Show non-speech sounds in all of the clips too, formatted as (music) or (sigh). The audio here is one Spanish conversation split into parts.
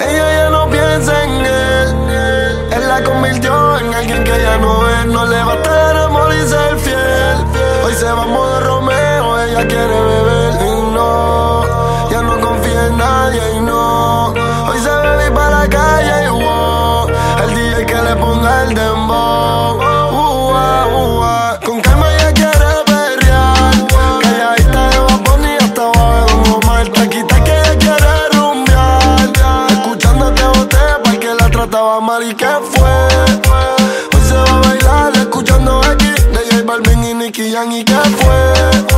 Ella ya no piensa en él. Él la convirtió en alguien que ya no es. No le va a estar amor y ser fiel. Hoy se va a modo Romeo, ella quiere beber. La trataba mal y que fue. Hoy se va a bailar escuchando aquí de J Balvin y Nicky Jam y que fue.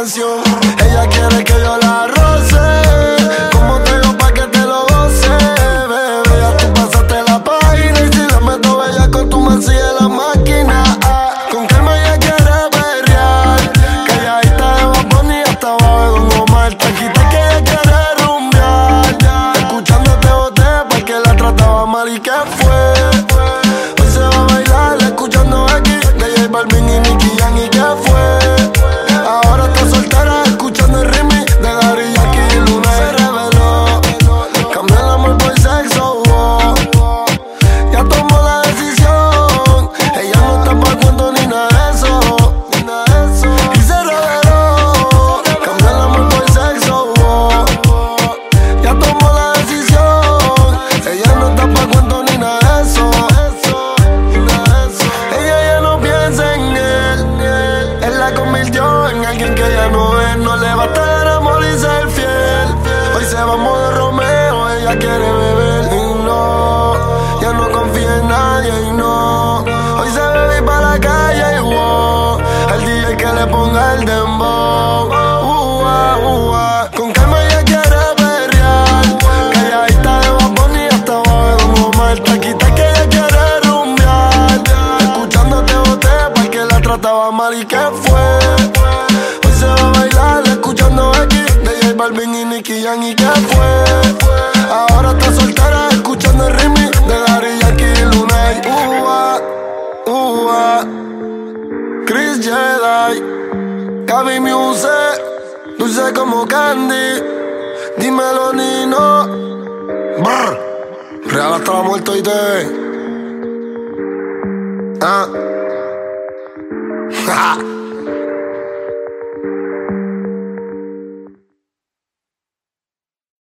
Ella quiere que yo la roce. Como te digo pa' que te lo goce, bebé. Ya tú pasaste la página y si la meto bella con tu man sigue la máquina. ah. Con calma ella quiere perrear. Calladita de vapor y hasta abajo de Don Omar. Taquita que ella quiere rumbear. Escuchándote boté porque la trataba mal y que fue. Alguien que ella no es. No le va a estar amor y ser fiel. Hoy se va a modo Romeo, ella quiere beber y no, ya no confía en nadie y no. Hoy se bebe para la calle y wow, el día que le ponga el dembow. Uh, ah, uh, ah. Con calma ella quiere Nicky Jam y que fue. Ahora está soltera escuchando el ritmo de Daddy Yankee Luna. Y ua, ua. Chris Jedi, Gaby Muse, dulce como candy. Dímelo, Nino. Brr. Real hasta la muerte y te. Ah. (laughs)